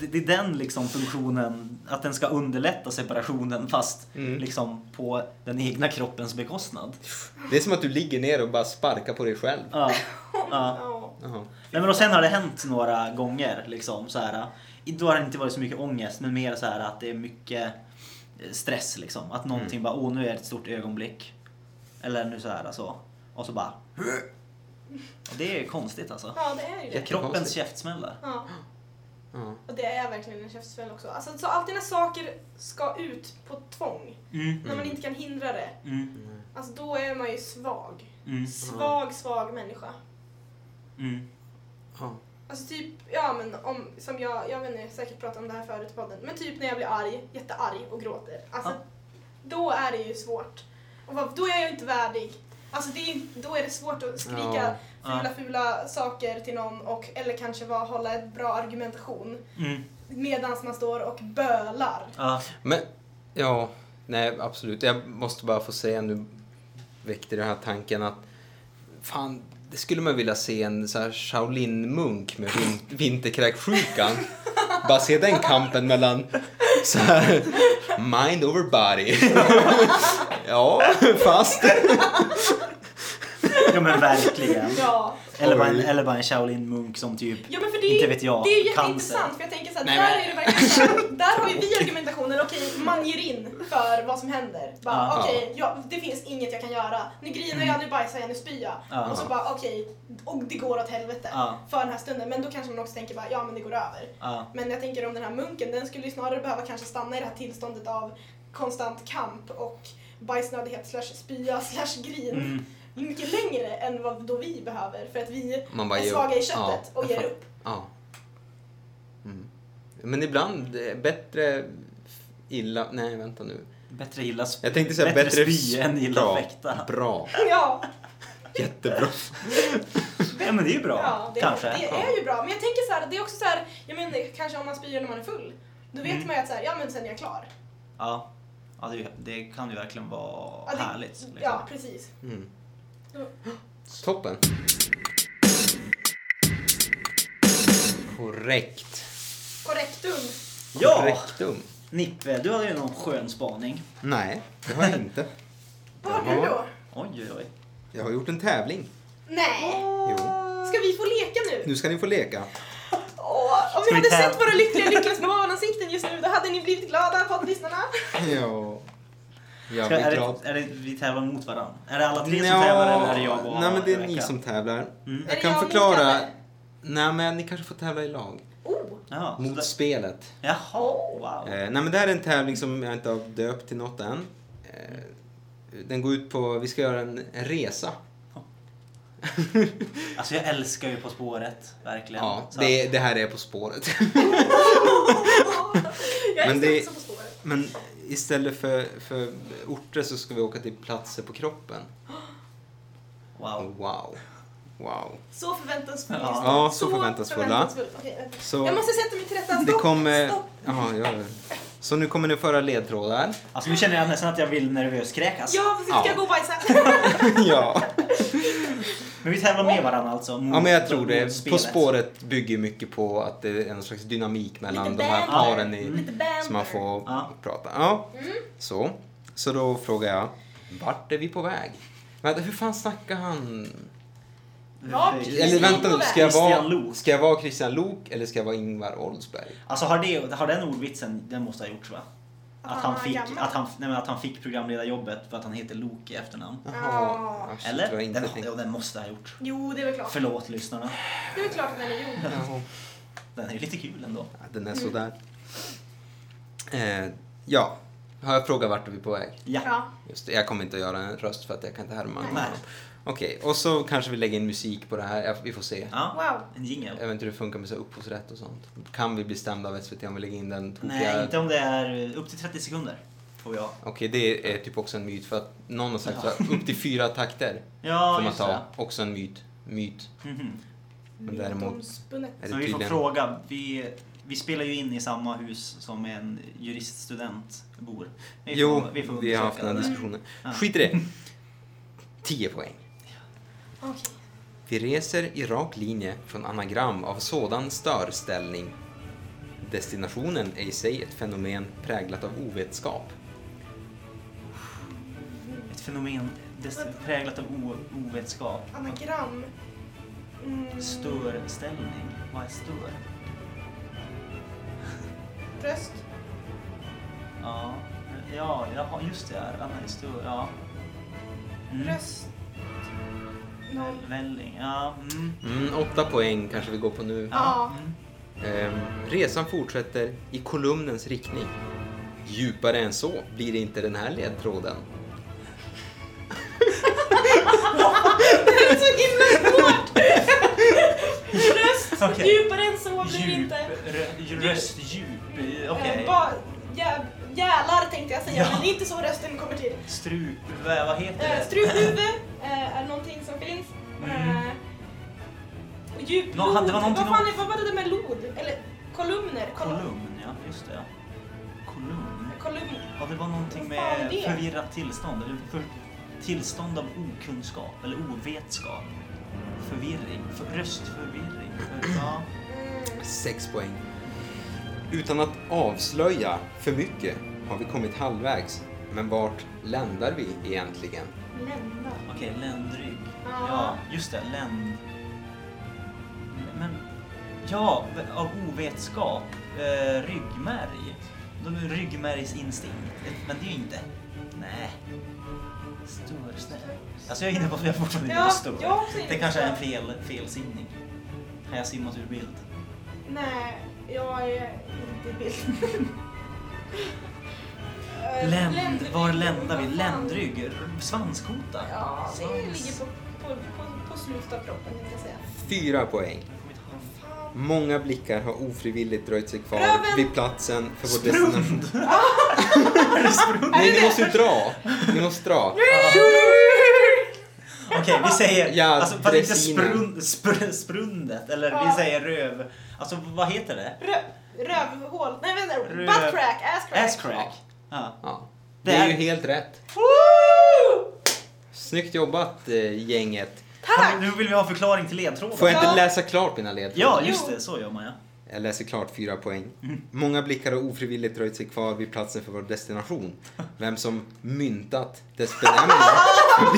det, det är den liksom funktionen, att den ska underlätta separationen fast Mm. liksom på den egna kroppens bekostnad. Det är som att du ligger ner och bara sparkar på dig själv. Ja. ja. Nej, men och sen har det hänt några gånger. Liksom, så här, då har det inte varit så mycket ångest, men mer så här att det är mycket eh, stress. Liksom. Att någonting Mm. bara, åh nu är det ett stort ögonblick. Eller nu så här så. Och så bara... Och det är konstigt alltså. ja, det är ju Det är det. kroppens konstigt. käftsmällar. Ja. Ja. Och det är verkligen en käftsmäll också. Alltså, så alltid när saker ska ut på tvång, Mm. när man inte kan hindra det, Mm. alltså då är man ju svag. Mm. Svag, svag människa. Mm. Ja. Alltså typ, ja men om, som jag, jag vet inte, jag har säkert pratat om det här förut i podden, men typ när jag blir arg, jättearg och gråter. Alltså, Ja. då är det ju svårt. Och vad, då är jag ju inte värdig. Alltså det är, då är det svårt att skrika Ja. fula, fula saker till någon och, eller kanske bara hålla ett bra argumentation Mm. medan man står och bölar. Ja. Men, ja, nej absolut. Jag måste bara få säga nu, väckte den här tanken att fan, det skulle man vilja se en så här Shaolin-munk med vin vinterkräksjukan. Bara se den kampen mellan så här, mind over body. ja, fast. Ja men verkligen. Ja. Eller bara en, eller bara en Shaolin-munk som typ, Ja men för det, är- inte vet jag, det är ju cancer. jätteintressant för jag tänker såhär, där är det verkligen, där har ju vi argumentationen, okej man ger in för vad som händer. Bara okej, ja, det finns inget jag kan göra. Nu grinar jag, nu bajsar jag, nu spyr jag. Ja. Och så bara okej, och det går åt helvete Ja. för den här stunden. Men då kanske man också tänker bara, ja men det går över. Men jag tänker om den här munken, den skulle ju snarare behöva kanske stanna i det här tillståndet av konstant kamp och bajsnödighet slash spya slash grin. Mm. Mycket längre än vad då vi behöver för att vi Man bara är svaga i köttet Ja, och ger upp. Ja. Mm. Men ibland är bättre illa... Nej, vänta nu. Bättre illa Jag tänkte säga bättre, bättre spy än illa bra. fäkta. Bra. Ja, Jättebra. Ja men det är ju bra. ja det, Kanske. det är ju bra. Men jag tänker så här, det är också så här, jag menar kanske om man spyr när man är full. Då vet Mm. man ju att så här, ja men sen är jag klar. Ja. Ja, det, det kan ju verkligen vara Ja, det- härligt. Liksom. Ja, precis. Mm. Toppen. Korrekt. Korrektum. Ja! Korrektum. Nippe, du hade ju någon skön spaning. Nej, det har jag inte. Vad har du då? Oj, oj, oj. Jag har gjort en tävling. Nej. Jo. Ska vi få leka nu? Nu ska ni få leka. Åh, om ni vi hade sett våra lyckliga lyckliga små ansikten just nu, då hade ni blivit glada, poddlyssnarna. Ja. Jag Ska, blir är, glad. det, är det vi tävlar mot varandra? Är det alla tre som Nja, tävlar eller är det jag och Nej, men det är ni Rebecca? som tävlar. Mm. Är Jag det kan jag förklara. Nej, men ni kanske får tävla i lag. Oh, Jaha, så Mot det- spelet. Jaha, wow. Eh, nej, men det här är en tävling som jag inte har döpt till något än. Eh, den går ut på, vi ska göra en, en resa. Alltså jag älskar ju På spåret, verkligen. Ja, Så det, det här är På spåret. jag Men är det- också på spåret. Men istället för, för orter så ska vi åka till platser på kroppen. att- Wow. Wow. Wow. Så förväntansfull Ja. Ja, så förväntansfulla. förväntansfull. Okej, vänta. Så Jag måste sätta mig till rätta. det Stopp, kommer... stopp. Jaha, ja. Så nu kommer ni föra ledtrådar. Alltså nu känner jag nästan att jag vill nervös kräkas. Ja, precis. Ska Ja. jag gå och bajsa? ja. Men vi tävlar med varandra alltså? Mot, ja, men jag tror det. På spåret bygger mycket på att det är någon slags dynamik mellan Lite de här paren i, som man får Ja. prata. Ja, Mm. så. Så då frågar jag, vart är vi på väg? Vänta, hur fan snackar han? Ja, Eller- vänta nu, ska jag, vara, ska jag vara Christian Lok eller ska jag vara Ingvar Oldsberg? Alltså har, det, har den ordvitsen, den måste ha gjorts va? Att han, Ah, fick, gammal. att, han, nej, men att han fick programledarjobbet för att han heter Lok i efternamn. Ja. Ah, shit, Eller? var inte Den, tänkt. ja, den måste ha gjorts. Jo, det är väl klart. Förlåt lyssnarna. Det är väl klart att den är gjord. Jaha. Den är ju lite kul ändå. Ja, den är sådär. Eh, ja, har jag frågat vart är vi på väg? Ja. Ja. Just det, jag kommer inte att göra en röst för att jag kan inte härma. Nej. Okej, och så kanske vi lägger in musik på det här. Ja, vi får se. ja. Wow. En jingel. Jag vet inte hur det funkar med så upphovsrätt och sånt. Kan vi bli stämda av SVT om vi lägger in den tokiga... Nej, inte om det är upp till 30 sekunder. Får jag. Okej, det är typ också en myt för att någon har sagt så här, upp till fyra takter Ja, får man ta. det. Också en myt. Myt. Mhm. Men däremot- Mytomspunnet. Är det Men vi får fråga. Vi, vi spelar ju in i samma hus som en juriststudent bor. Vi Jo, får, vi, får vi har haft den här diskussionen. Ja. Skit i det. 10 poäng. Okej. Vi reser i rak linje från anagram av sådan störställning. Destinationen är i sig ett fenomen präglat av ovetskap. Ett fenomen präglat av ovetskap. Anagram. Mm. Störställning. Vad är stör? Röst. Ja, ja, just det. Här. Anna är stör. Ja. Mm. Röst. Välling. Ja. Mm. Mm, åtta poäng kanske vi går på nu. Ja. Mm. Resan fortsätter i kolumnens riktning. Djupare än så blir inte den här ledtråden. Det är så himla svårt! Röst. Okej. Djupare än så blir det Djup. inte. rö- Röstdjup. Eh, Okej. ba- jä- Jälar tänkte jag säga, Ja. men det är inte så rösten kommer till. Strup. Vad, vad heter Eh, det? Struphuvud djuplod. Nå, det var någonting vad, fan, om- vad var det där med lod? Eller kolumner? Kolum- Kolumn, ja. Just det. Kolumn. Kolumn. Ja, det var någonting Vad fan är med det? förvirrat tillstånd. Eller för, tillstånd av okunskap eller ovetskap. förvirring. För, röstförvirring. För, ja. Mm. Sex poäng. Utan att avslöja för mycket har vi kommit halvvägs. Men vart ländar vi egentligen? Lämna. Okej, ländrygg. Ja. Ja, just det. Länd... Ja, av ovetskap. Eh, ryggmärg. De är ryggmärgsinstinkt. Men det är ju inte... Nej. Stor, Alltså jag är inne på att jag fortfarande Ja, stor. jag är också inne Det kanske är en stor. fel, felsimning. Har jag simmat ur bild? Nej, jag är inte i bild. Länd, ländrygg. var ländar vi? Ländrygg? Svanskota? Ja, det Svans. ligger på, på, på, på slutet av kroppen, tänkte jag säga. Fyra poäng. Många blickar har ofrivilligt dröjt sig kvar Röven! vid platsen för vår destination. Sprund! Är Nej, det ni måste ju dra. Ni måste dra. Okej, vi säger... Ja, alltså, fast inte dressinen. sprund, spr, sprundet. Eller Ja. vi säger röv... Alltså vad heter det? Rö, rövhål. Nej vänta. Röv- Butt crack. Ass crack. Ass crack. Ja. Ja. Det är- ju helt rätt. Woo! Snyggt jobbat eh, gänget. Tack! Nu vill vi ha förklaring till ledtråden. Får jag inte läsa klart mina ledtrådar? Ja, just det. Så gör man ja. Jag läser klart fyra poäng. Mm. Många blickar har ofrivilligt dröjt sig kvar vid platsen för vår destination. Vem som myntat dess benämning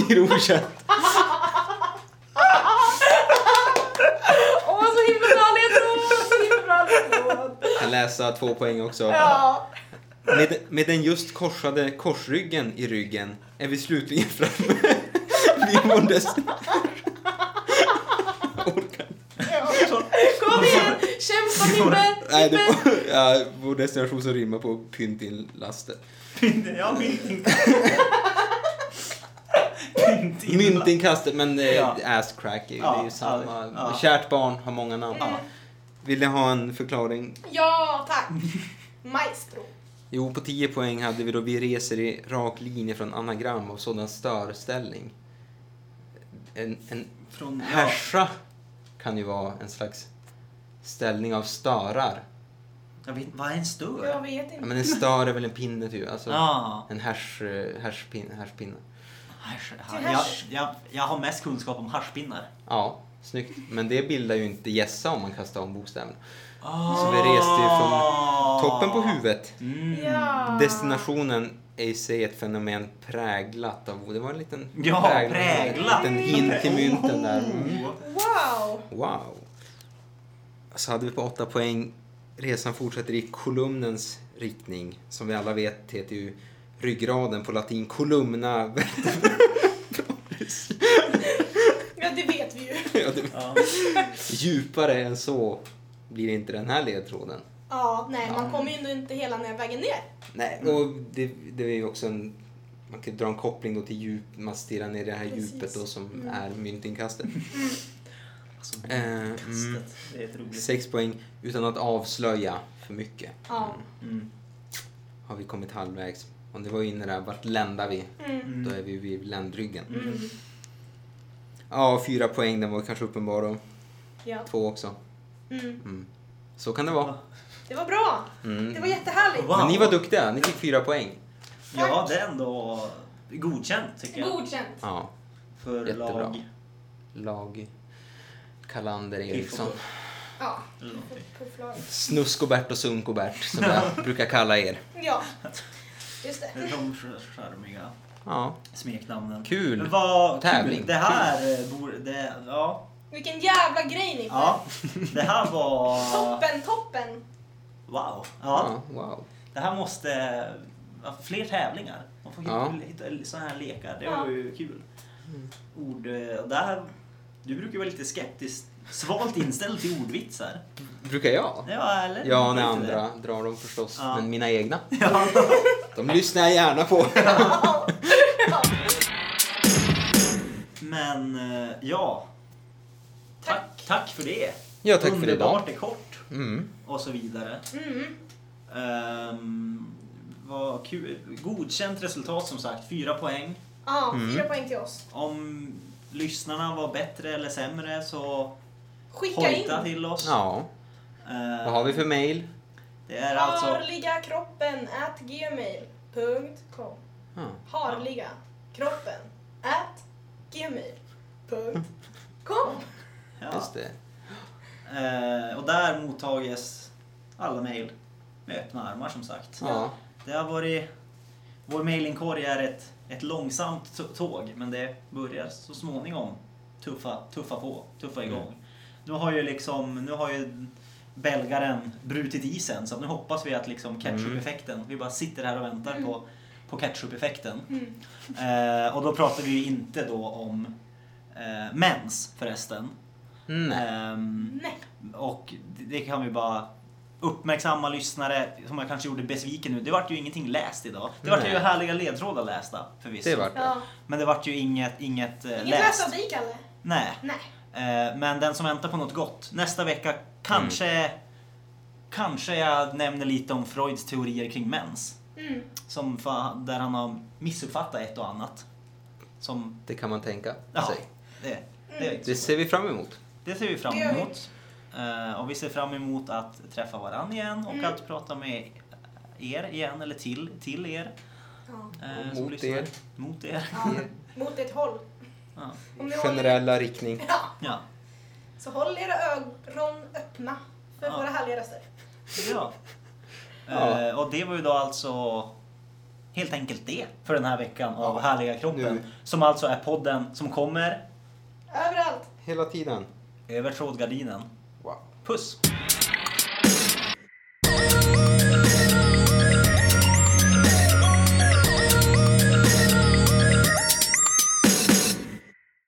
blir okänt. Åh, så himla bra ledtråd! Så himla bra ledtråd. Kan läsa två poäng också. Ja. Med, med den just korsade korsryggen i ryggen är vi slutligen framme vid vår destination. Orkar inte. Kom igen! Kämpa Timber! Nej, det var ja, vår destination som rimmar på pyntinlaster. ja, myntinkast. Myntinkast. Myntinkastet, men eh, Ja. ass crack är ju, Ja, det är ju samma. ja. Kärt barn har många namn. Ja. Vill ni ha en förklaring? Ja, tack. Maestro. Jo, på 10 poäng hade vi då vi reser i rak linje från anagram av sådan störställning. En, en Från... Ja. kan ju vara en slags ställning av störar. Jag vet, vad är en Jag stör? vet Ja, inte. men en stör är väl en pinne typ. Alltså, Ja. En härs, eh, jag, jag, jag har mest kunskap om haschpinnar. Ja, snyggt. Men det bildar ju inte gässa om man kastar om bokstäverna. Oh. Så vi reste ju från toppen på huvudet. Mm. Ja. Destinationen är i sig ett fenomen präglat av... Det var en liten... Ja, präglat. En liten hint till mynten där. Mm. Wow! Wow. Så hade vi på åtta poäng. Resan fortsätter i kolumnens riktning. Som vi alla vet heter ju ryggraden på latin columna. Ja, det vet vi ju. Ja, det- Ja. Djupare än så blir inte den här ledtråden. Ja, nej, man kommer ju ändå inte hela den här vägen ner. Nej, och det, det är ju också en... Man kan dra en koppling då till djup, man stirrar ner i det här Precis. djupet då som Mm. är myntinkastet. Alltså, Eh, mm. Sex poäng utan att avslöja för mycket. Ja. Mm. Har vi kommit halvvägs. Och det var ju inne där, vart ländar vi? Mm. Då är vi vid ländryggen. Mm. Ja, fyra poäng, den var kanske uppenbar då. Ja. Två också. Mm. Mm. Så kan det vara. Det var bra. Mm. Det var jättehärligt. Wow. Men ni var duktiga, ni fick fyra poäng. Ja, det är ändå godkänt tycker jag. Godkänt. Ja, För Jättebra. lag. lag... Kalander Eriksson. Ja. Pufflaget. Snuskobert och Sunkobert som jag brukar kalla er. Ja. Just det. De charmiga Ja, smeknamnen. kul. Men vad Tävling. kul. Det här eh, borde... Det, ja. Vilken jävla grej ni ja. Det här var... Toppen, toppen. Wow. Ja. Ja, wow. Det här måste... Fler tävlingar. Man får Ja. hitta sådana här lekar. Det Ja. var ju kul. Ord... eh, Där... Du brukar vara lite skeptisk. Svalt inställd till ordvitsar. Brukar jag? Ja, eller? Ja, när andra drar dem förstås. Ja. Men mina egna, det? Ja. de lyssnar jag gärna på. Men eh, ja. Tack, tack för det. Ja, tack för Underbart idag. är kort. Mm. Och så vidare. Mm. Um, vad kul. Godkänt resultat som sagt. Fyra poäng. Ja, Mm. fyra poäng till oss. Om lyssnarna var bättre eller sämre så Skicka hojta in. till oss. Ja, Eh, vad har vi för mail? Det är alltså... Harliga kroppen at gmail.com Ja. Harliga kroppen at gmail.com just det. Eh, och där mottages alla mejl med öppna armar som sagt. Ja. Det har varit... Vår mailinkorg är ett, ett långsamt tåg, men det börjar så småningom tuffa, tuffa på, tuffa igång. Mm. Nu har ju liksom, nu har ju belgaren brutit isen, så nu hoppas vi att liksom ketchup-effekten, vi bara sitter här och väntar på, på ketchup-effekten. Mm. Eh, och då pratar vi ju inte då om eh, mens förresten. Nej. och det kan vi bara uppmärksamma lyssnare som jag kanske gjorde besviken nu. Det vart ju ingenting läst idag. Det vart ju härliga ledtrådar lästa förvisso. Det vart det. Ja. Men det vart ju inget, inget eh, Inget läst. läst av dig, Kalle. Nej. Nej. Eh, men den som väntar på något gott. Nästa vecka kanske, kanske jag nämner lite om Freuds teorier kring mens. Mm. Som fa- där han har missuppfattat ett och annat. Som, Det kan man tänka ja, sig. det, det, inte Det ser vi fram emot. Det ser vi fram emot. Eh, och vi ser fram emot att träffa varann igen och Mm. att prata med er igen, eller till, till er. Ja. eh, mot lyssnar. er. Mot er. Ja. Mot ett håll. Ja. Generella riktning. ja. ja. Så håll era ögon öppna för Ja. våra härliga röster. ja. Ja. Eh, och det var ju då alltså helt enkelt det för den här veckan av Ja. Härliga kroppen. Nu. Som alltså är podden som kommer Överallt. Hela tiden. över trådgardinen. Puss!